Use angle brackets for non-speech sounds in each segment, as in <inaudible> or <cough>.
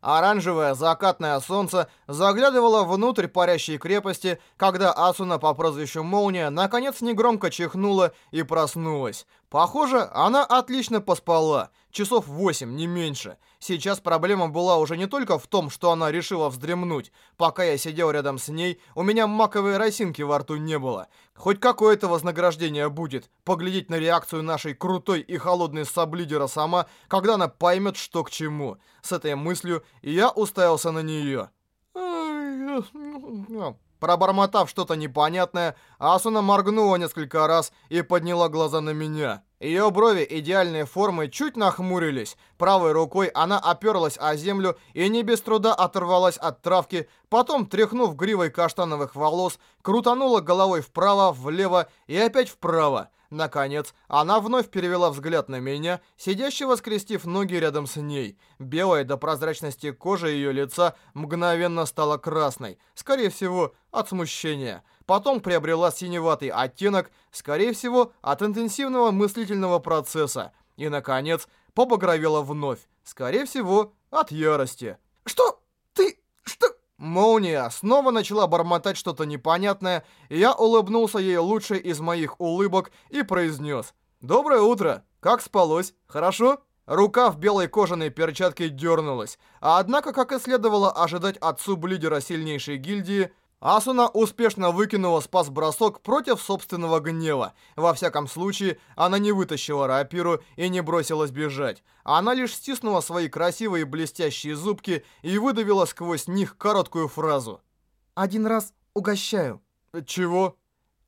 Оранжевое закатное солнце заглядывало внутрь парящей крепости, когда Асуна по прозвищу Молния наконец негромко чихнула и проснулась. Похоже, она отлично поспала. Часов восемь, не меньше. Сейчас проблема была уже не только в том, что она решила вздремнуть. Пока я сидел рядом с ней, у меня маковой росинки во рту не было. Хоть какое-то вознаграждение будет. Поглядеть на реакцию нашей крутой и холодной саблидера сама, когда она поймет, что к чему. С этой мыслью я уставился на нее. Пробормотав что-то непонятное, Асуна моргнула несколько раз и подняла глаза на меня. Ее брови идеальной формы чуть нахмурились. Правой рукой она оперлась о землю и не без труда оторвалась от травки, потом, тряхнув гривой каштановых волос, крутанула головой вправо, влево и опять вправо. Наконец, она вновь перевела взгляд на меня, сидящего скрестив ноги рядом с ней. Белая до прозрачности кожа ее лица мгновенно стала красной, скорее всего, от смущения. Потом приобрела синеватый оттенок, скорее всего, от интенсивного мыслительного процесса. И, наконец, побагровела вновь, скорее всего, от ярости. «Что? Ты? Что?» Молния снова начала бормотать что-то непонятное, и я улыбнулся ей лучшей из моих улыбок и произнес. «Доброе утро! Как спалось? Хорошо?» Рука в белой кожаной перчатке дернулась, а однако, как и следовало ожидать от сублидера сильнейшей гильдии, Асуна успешно выкинула спас-бросок против собственного гнева. Во всяком случае, она не вытащила рапиру и не бросилась бежать. Она лишь стиснула свои красивые блестящие зубки и выдавила сквозь них короткую фразу. «Один раз угощаю». «Чего?»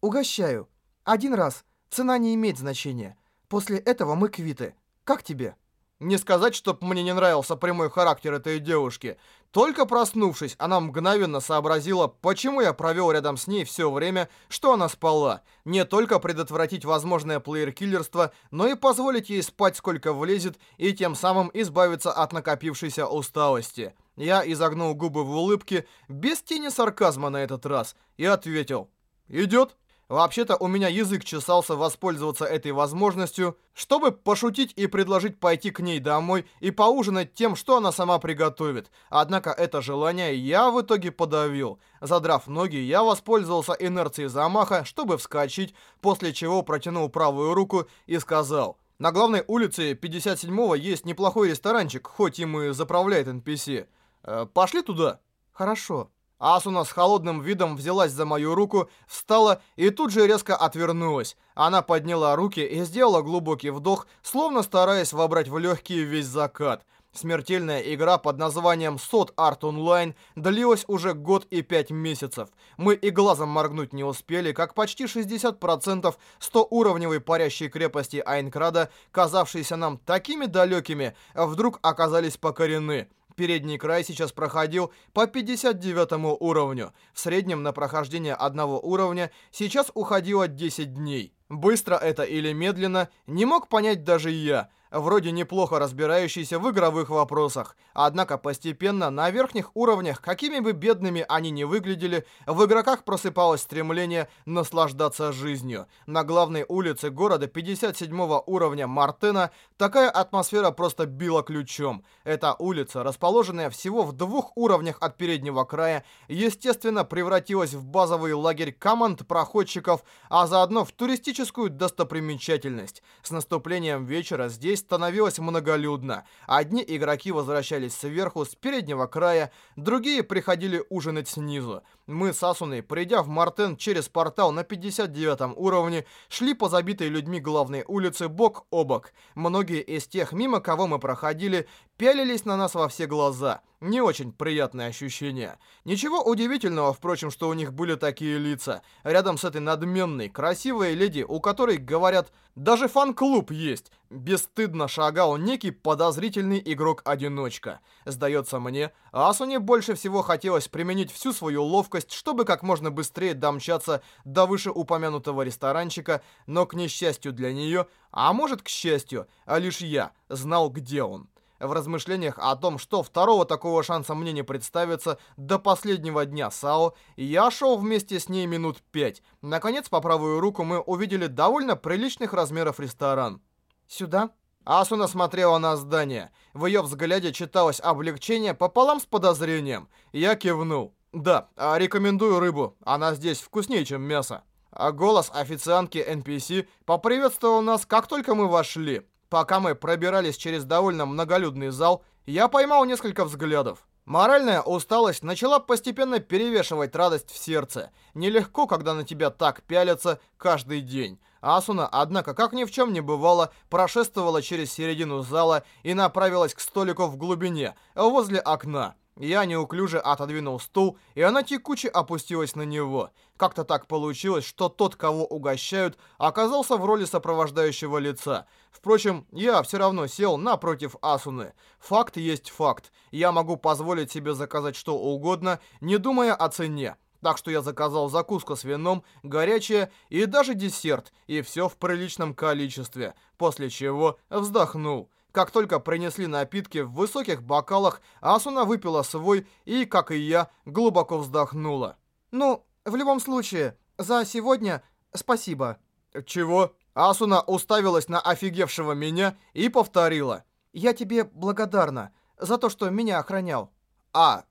«Угощаю. Один раз. Цена не имеет значения. После этого мы квиты. Как тебе?» Не сказать, чтоб мне не нравился прямой характер этой девушки. Только проснувшись, она мгновенно сообразила, почему я провел рядом с ней все время, что она спала. Не только предотвратить возможное плеер-киллерство, но и позволить ей спать сколько влезет и тем самым избавиться от накопившейся усталости. Я изогнул губы в улыбке, без тени сарказма на этот раз, и ответил «Идет». Вообще-то у меня язык чесался воспользоваться этой возможностью, чтобы пошутить и предложить пойти к ней домой и поужинать тем, что она сама приготовит. Однако это желание я в итоге подавил. Задрав ноги, я воспользовался инерцией замаха, чтобы вскочить, после чего протянул правую руку и сказал... На главной улице 57-го есть неплохой ресторанчик, хоть им и заправляет NPC. Э, пошли туда? Хорошо. Асуна с холодным видом взялась за мою руку, встала и тут же резко отвернулась. Она подняла руки и сделала глубокий вдох, словно стараясь вобрать в легкие весь закат. Смертельная игра под названием Сот Арт Онлайн длилась уже год и пять месяцев. Мы и глазом моргнуть не успели, как почти 60% 100-уровневой парящей крепости Айнкрада, казавшиеся нам такими далекими, вдруг оказались покорены. Передний край сейчас проходил по 59 уровню. В среднем на прохождение одного уровня сейчас уходило 10 дней. Быстро это или медленно, не мог понять даже я – вроде неплохо разбирающийся в игровых вопросах. Однако постепенно на верхних уровнях, какими бы бедными они ни выглядели, в игроках просыпалось стремление наслаждаться жизнью. На главной улице города 57 уровня Мартена такая атмосфера просто била ключом. Эта улица, расположенная всего в двух уровнях от переднего края, естественно превратилась в базовый лагерь команд проходчиков, а заодно в туристическую достопримечательность. С наступлением вечера здесь становилось многолюдно. Одни игроки возвращались сверху, с переднего края, другие приходили ужинать снизу. Мы с Асуной, придя в Мартен через портал на 59 уровне, шли по забитой людьми главной улице бок о бок. Многие из тех, мимо кого мы проходили, пялились на нас во все глаза. Не очень приятное ощущение. Ничего удивительного, впрочем, что у них были такие лица. Рядом с этой надменной, красивой леди, у которой, говорят, даже фан-клуб есть. Бесстыдно шагал некий подозрительный игрок-одиночка. Сдается мне, Асуне больше всего хотелось применить всю свою ловкость, чтобы как можно быстрее домчаться до вышеупомянутого ресторанчика, но, к несчастью для нее, а может к счастью, а лишь я, знал, где он. В размышлениях о том, что второго такого шанса мне не представится до последнего дня САО, я шел вместе с ней минут пять. Наконец, по правую руку мы увидели довольно приличных размеров ресторан. «Сюда?» Асуна смотрела на здание. В ее взгляде читалось облегчение пополам с подозрением. Я кивнул. «Да, а рекомендую рыбу. Она здесь вкуснее, чем мясо». А голос официантки NPC поприветствовал нас, как только мы вошли. Пока мы пробирались через довольно многолюдный зал, я поймал несколько взглядов. Моральная усталость начала постепенно перевешивать радость в сердце. Нелегко, когда на тебя так пялятся каждый день. Асуна, однако, как ни в чем не бывало, прошествовала через середину зала и направилась к столику в глубине, возле окна. Я неуклюже отодвинул стул, и она текуче опустилась на него. Как-то так получилось, что тот, кого угощают, оказался в роли сопровождающего лица. Впрочем, я все равно сел напротив Асуны. Факт есть факт. Я могу позволить себе заказать что угодно, не думая о цене. Так что я заказал закуску с вином, горячее и даже десерт, и все в приличном количестве, после чего вздохнул. Как только принесли напитки в высоких бокалах, Асуна выпила свой и, как и я, глубоко вздохнула. «Ну, в любом случае, за сегодня спасибо». «Чего?» Асуна уставилась на офигевшего меня и повторила. «Я тебе благодарна за то, что меня охранял». «А,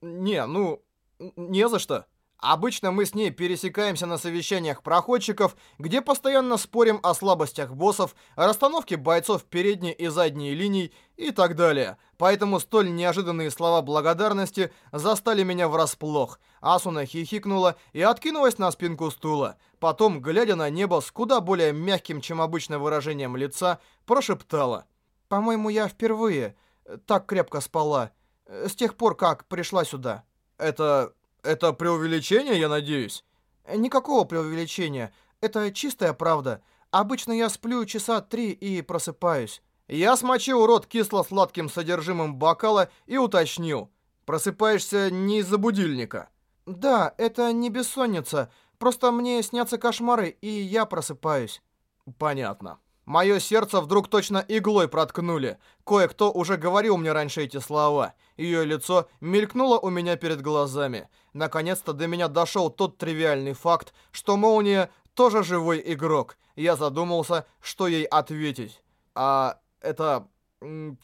не, ну, не за что». Обычно мы с ней пересекаемся на совещаниях проходчиков, где постоянно спорим о слабостях боссов, о расстановке бойцов передней и задней линий и так далее. Поэтому столь неожиданные слова благодарности застали меня врасплох. Асуна хихикнула и откинулась на спинку стула. Потом, глядя на небо с куда более мягким, чем обычно выражением лица, прошептала. «По-моему, я впервые так крепко спала. С тех пор, как пришла сюда». «Это это преувеличение, я надеюсь? Никакого преувеличения. Это чистая правда. Обычно я сплю часа три и просыпаюсь. Я смочил рот кисло-сладким содержимым бокала и уточнил. Просыпаешься не из-за будильника? Да, это не бессонница. Просто мне снятся кошмары, и я просыпаюсь. Понятно. Мое сердце вдруг точно иглой проткнули. Кое-кто уже говорил мне раньше эти слова. Ее лицо мелькнуло у меня перед глазами. Наконец-то до меня дошел тот тривиальный факт, что Молния тоже живой игрок. Я задумался, что ей ответить. А это...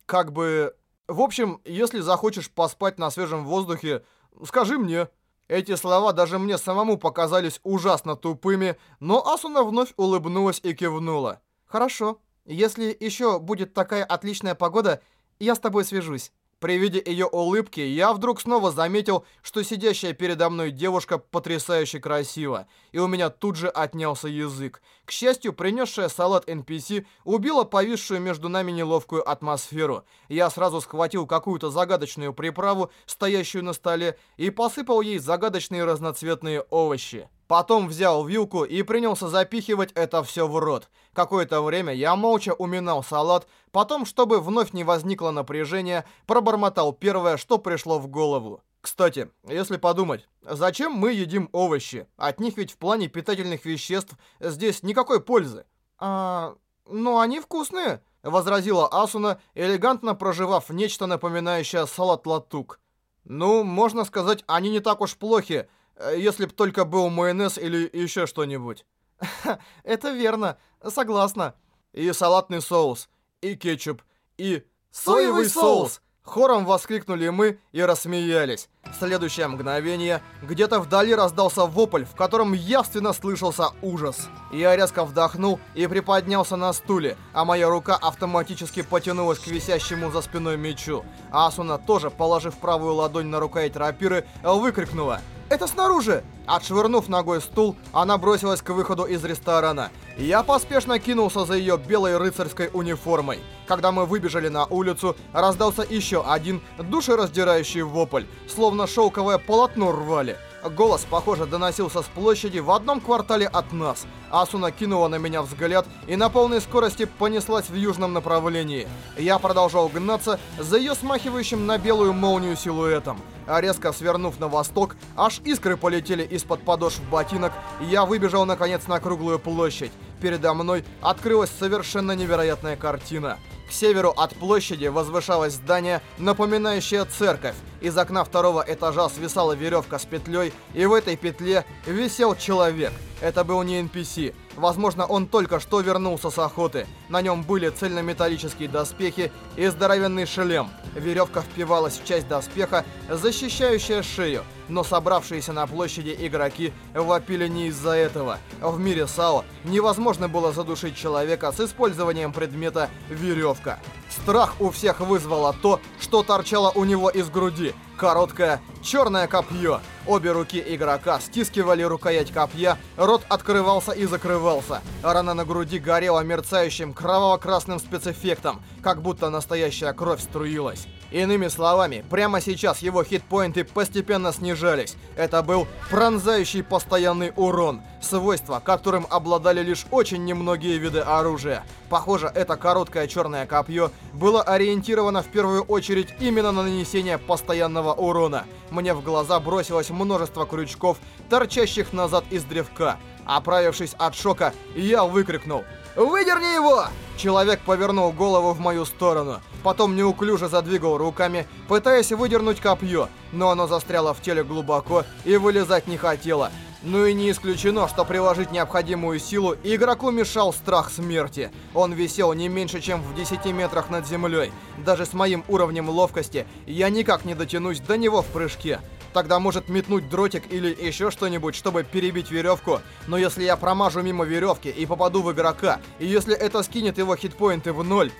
как бы... В общем, если захочешь поспать на свежем воздухе, скажи мне. Эти слова даже мне самому показались ужасно тупыми, но Асуна вновь улыбнулась и кивнула. «Хорошо. Если еще будет такая отличная погода, я с тобой свяжусь». При виде ее улыбки я вдруг снова заметил, что сидящая передо мной девушка потрясающе красива, и у меня тут же отнялся язык. К счастью, принесшая салат NPC убила повисшую между нами неловкую атмосферу. Я сразу схватил какую-то загадочную приправу, стоящую на столе, и посыпал ей загадочные разноцветные овощи. Потом взял вилку и принялся запихивать это все в рот. Какое-то время я молча уминал салат, потом, чтобы вновь не возникло напряжения, пробормотал первое, что пришло в голову. Кстати, если подумать, зачем мы едим овощи? От них ведь в плане питательных веществ здесь никакой пользы. А, ну они вкусные, возразила Асуна, элегантно проживав нечто напоминающее салат-латук. Ну, можно сказать, они не так уж плохи, если б только был майонез или еще что-нибудь. <laughs> Это верно, согласна. И салатный соус, и кетчуп, и соевый соус. Хором воскликнули мы и рассмеялись. В следующее мгновение где-то вдали раздался вопль, в котором явственно слышался ужас. Я резко вдохнул и приподнялся на стуле, а моя рука автоматически потянулась к висящему за спиной мечу. Асуна, тоже положив правую ладонь на рукоять рапиры, выкрикнула это снаружи!» Отшвырнув ногой стул, она бросилась к выходу из ресторана. Я поспешно кинулся за ее белой рыцарской униформой. Когда мы выбежали на улицу, раздался еще один душераздирающий вопль, словно шелковое полотно рвали. Голос, похоже, доносился с площади в одном квартале от нас. Асуна кинула на меня взгляд и на полной скорости понеслась в южном направлении. Я продолжал гнаться за ее смахивающим на белую молнию силуэтом. А резко свернув на восток, аж искры полетели из-под подошв ботинок, и я выбежал наконец на круглую площадь. Передо мной открылась совершенно невероятная картина. К северу от площади возвышалось здание, напоминающее церковь. Из окна второго этажа свисала веревка с петлей, и в этой петле висел человек. Это был не NPC. Возможно, он только что вернулся с охоты. На нем были цельнометаллические доспехи и здоровенный шлем. Веревка впивалась в часть доспеха, защищающая шею. Но собравшиеся на площади игроки вопили не из-за этого. В мире САО невозможно было задушить человека с использованием предмета веревка. Страх у всех вызвало то, что торчало у него из груди. Короткое черное копье. Обе руки игрока стискивали рукоять копья, рот открывался и закрывался. Рана на груди горела мерцающим кроваво-красным спецэффектом, как будто настоящая кровь струилась. Иными словами, прямо сейчас его хитпоинты постепенно снижались. Это был пронзающий постоянный урон, свойство, которым обладали лишь очень немногие виды оружия. Похоже, это короткое черное копье было ориентировано в первую очередь именно на нанесение постоянного урона. Мне в глаза бросилось множество крючков, торчащих назад из древка. Оправившись от шока, я выкрикнул «Выдерни его!» Человек повернул голову в мою сторону. Потом неуклюже задвигал руками, пытаясь выдернуть копье, но оно застряло в теле глубоко и вылезать не хотело. Ну и не исключено, что приложить необходимую силу игроку мешал страх смерти. Он висел не меньше, чем в 10 метрах над землей. Даже с моим уровнем ловкости я никак не дотянусь до него в прыжке. Тогда может метнуть дротик или еще что-нибудь, чтобы перебить веревку. Но если я промажу мимо веревки и попаду в игрока, и если это скинет его хитпоинты в ноль...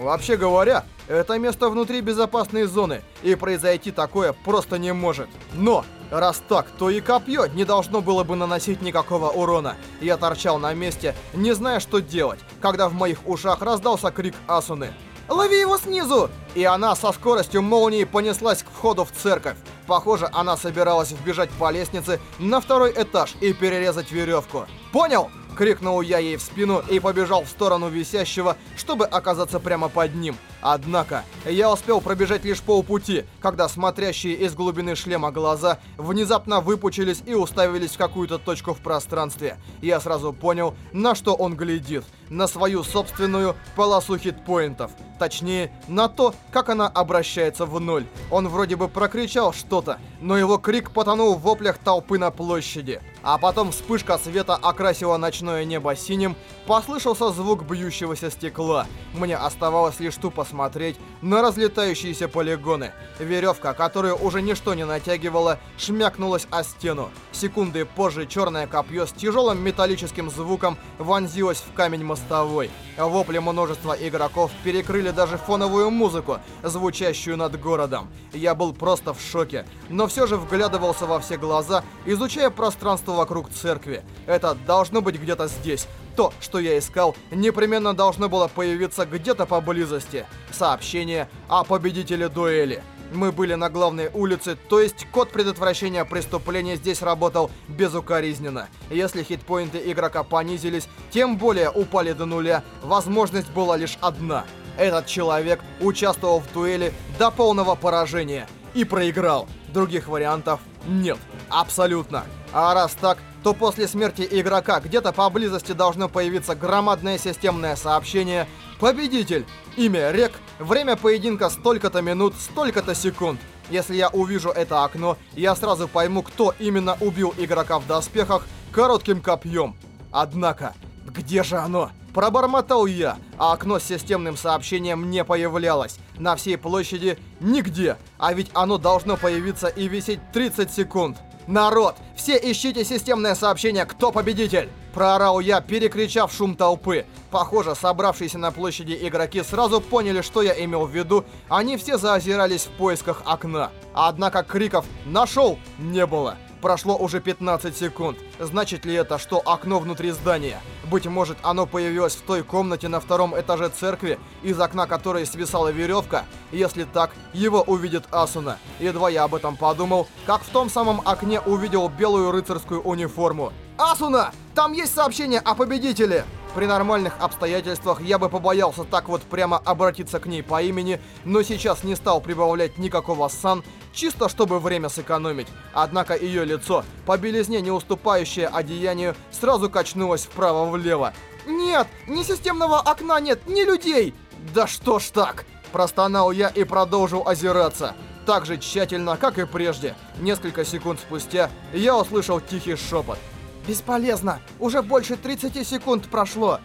Вообще говоря, это место внутри безопасной зоны, и произойти такое просто не может. Но, раз так, то и копье не должно было бы наносить никакого урона. Я торчал на месте, не зная, что делать, когда в моих ушах раздался крик Асуны. «Лови его снизу!» И она со скоростью молнии понеслась к входу в церковь. Похоже, она собиралась вбежать по лестнице на второй этаж и перерезать веревку. «Понял?» Крикнул я ей в спину и побежал в сторону висящего, чтобы оказаться прямо под ним. Однако, я успел пробежать лишь полпути, когда смотрящие из глубины шлема глаза внезапно выпучились и уставились в какую-то точку в пространстве. Я сразу понял, на что он глядит. На свою собственную полосу хитпоинтов. Точнее, на то, как она обращается в ноль. Он вроде бы прокричал что-то, но его крик потонул в воплях толпы на площади. А потом вспышка света окрасила ночное небо синим, послышался звук бьющегося стекла. Мне оставалось лишь тупо смотреть на разлетающиеся полигоны. Веревка, которую уже ничто не натягивала, шмякнулась о стену. Секунды позже черное копье с тяжелым металлическим звуком вонзилось в камень мостовой. Вопли множества игроков перекрыли даже фоновую музыку, звучащую над городом. Я был просто в шоке, но все же вглядывался во все глаза, изучая пространство вокруг церкви. Это должно быть где-то здесь. То, что я искал, непременно должно было появиться где-то поблизости. Сообщение о победителе дуэли. Мы были на главной улице, то есть код предотвращения преступления здесь работал безукоризненно. Если хитпоинты игрока понизились, тем более упали до нуля, возможность была лишь одна. Этот человек участвовал в дуэли до полного поражения и проиграл. Других вариантов нет. Абсолютно. А раз так, то после смерти игрока где-то поблизости должно появиться громадное системное сообщение «Победитель! Имя Рек, время поединка столько-то минут, столько-то секунд». Если я увижу это окно, я сразу пойму, кто именно убил игрока в доспехах коротким копьем. Однако, где же оно? Пробормотал я, а окно с системным сообщением не появлялось. На всей площади нигде, а ведь оно должно появиться и висеть 30 секунд. «Народ, все ищите системное сообщение «Кто победитель?» Проорал я, перекричав шум толпы. Похоже, собравшиеся на площади игроки сразу поняли, что я имел в виду. Они все заозирались в поисках окна. Однако криков «Нашел!» не было. Прошло уже 15 секунд. Значит ли это, что окно внутри здания? Быть может, оно появилось в той комнате на втором этаже церкви, из окна которой свисала веревка? Если так, его увидит Асуна. Едва я об этом подумал, как в том самом окне увидел белую рыцарскую униформу. «Асуна! Там есть сообщение о победителе!» При нормальных обстоятельствах я бы побоялся так вот прямо обратиться к ней по имени, но сейчас не стал прибавлять никакого сан, чисто чтобы время сэкономить. Однако ее лицо, по белизне не уступающее одеянию, сразу качнулось вправо-влево. «Нет, ни системного окна нет, ни людей!» «Да что ж так?» Простонал я и продолжил озираться. Так же тщательно, как и прежде. Несколько секунд спустя я услышал тихий шепот. «Бесполезно! Уже больше 30 секунд прошло!»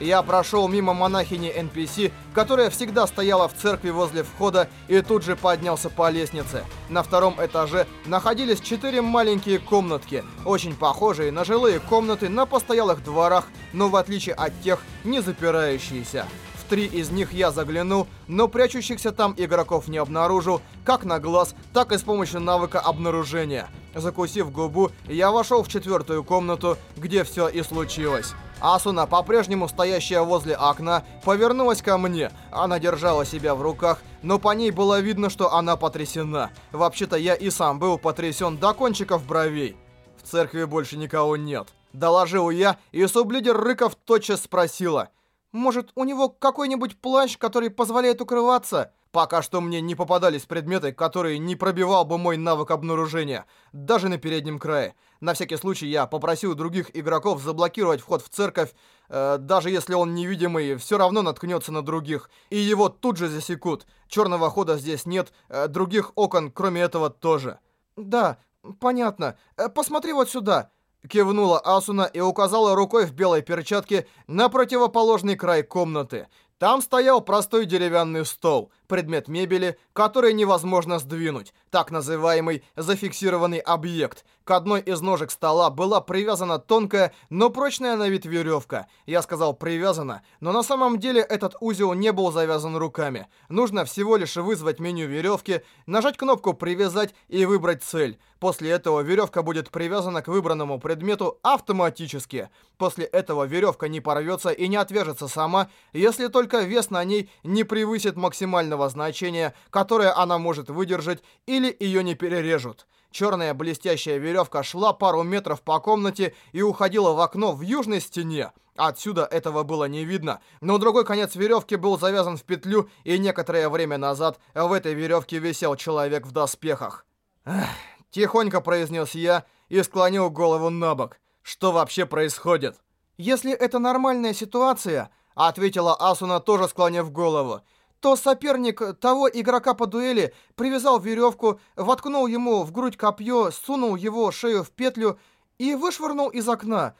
Я прошел мимо монахини NPC, которая всегда стояла в церкви возле входа, и тут же поднялся по лестнице. На втором этаже находились четыре маленькие комнатки, очень похожие на жилые комнаты на постоялых дворах, но в отличие от тех, не запирающиеся. В три из них я заглянул, но прячущихся там игроков не обнаружил, как на глаз, так и с помощью навыка обнаружения. Закусив губу, я вошел в четвертую комнату, где все и случилось. Асуна, по-прежнему стоящая возле окна, повернулась ко мне. Она держала себя в руках, но по ней было видно, что она потрясена. Вообще-то я и сам был потрясен до кончиков бровей. В церкви больше никого нет. Доложил я, и сублидер Рыков тотчас спросила. «Может, у него какой-нибудь плащ, который позволяет укрываться?» Пока что мне не попадались предметы, которые не пробивал бы мой навык обнаружения, даже на переднем крае. На всякий случай я попросил других игроков заблокировать вход в церковь, э, даже если он невидимый, все равно наткнется на других, и его тут же засекут. Черного хода здесь нет, э, других окон, кроме этого, тоже. «Да, понятно. Э, посмотри вот сюда». Кивнула Асуна и указала рукой в белой перчатке на противоположный край комнаты. Там стоял простой деревянный стол, предмет мебели, который невозможно сдвинуть, так называемый зафиксированный объект. К одной из ножек стола была привязана тонкая, но прочная на вид веревка. Я сказал «привязана», но на самом деле этот узел не был завязан руками. Нужно всего лишь вызвать меню веревки, нажать кнопку «Привязать» и выбрать цель. После этого веревка будет привязана к выбранному предмету автоматически. После этого веревка не порвется и не отвяжется сама, если только вес на ней не превысит максимального значения, которое она может выдержать, или ее не перережут. Черная блестящая веревка шла пару метров по комнате и уходила в окно в южной стене. Отсюда этого было не видно, но другой конец веревки был завязан в петлю, и некоторое время назад в этой веревке висел человек в доспехах. Эх. Тихонько произнес я и склонил голову на бок. Что вообще происходит? Если это нормальная ситуация, ответила Асуна, тоже склонив голову, то соперник того игрока по дуэли привязал веревку, воткнул ему в грудь копье, сунул его шею в петлю и вышвырнул из окна.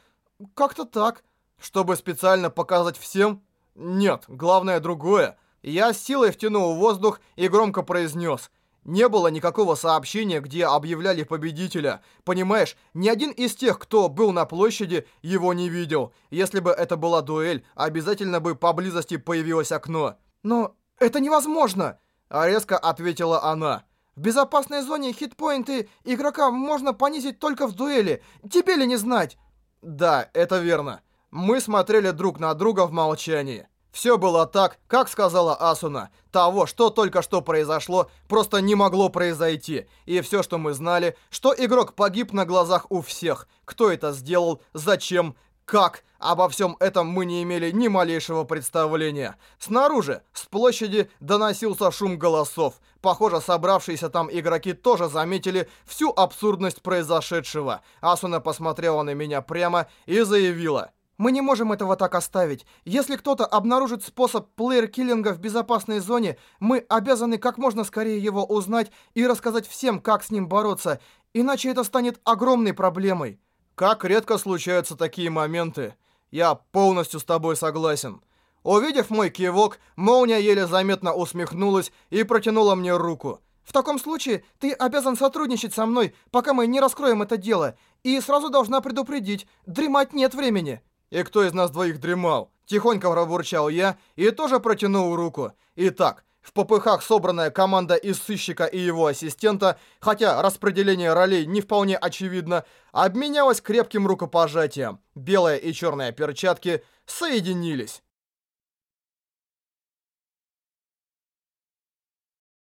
Как-то так. Чтобы специально показать всем? Нет, главное другое. Я с силой втянул воздух и громко произнес – не было никакого сообщения, где объявляли победителя. Понимаешь, ни один из тех, кто был на площади, его не видел. Если бы это была дуэль, обязательно бы поблизости появилось окно. Но это невозможно, а резко ответила она. В безопасной зоне хитпоинты игрока можно понизить только в дуэли. Тебе ли не знать? Да, это верно. Мы смотрели друг на друга в молчании. Все было так, как сказала Асуна. Того, что только что произошло, просто не могло произойти. И все, что мы знали, что игрок погиб на глазах у всех. Кто это сделал, зачем, как, обо всем этом мы не имели ни малейшего представления. Снаружи, с площади, доносился шум голосов. Похоже, собравшиеся там игроки тоже заметили всю абсурдность произошедшего. Асуна посмотрела на меня прямо и заявила... Мы не можем этого так оставить. Если кто-то обнаружит способ плеер-киллинга в безопасной зоне, мы обязаны как можно скорее его узнать и рассказать всем, как с ним бороться, иначе это станет огромной проблемой. Как редко случаются такие моменты. Я полностью с тобой согласен. Увидев мой кивок, Молния еле заметно усмехнулась и протянула мне руку. В таком случае ты обязан сотрудничать со мной, пока мы не раскроем это дело. И сразу должна предупредить, дремать нет времени. «И кто из нас двоих дремал?» Тихонько пробурчал я и тоже протянул руку. Итак, в попыхах собранная команда из сыщика и его ассистента, хотя распределение ролей не вполне очевидно, обменялась крепким рукопожатием. Белая и черная перчатки соединились.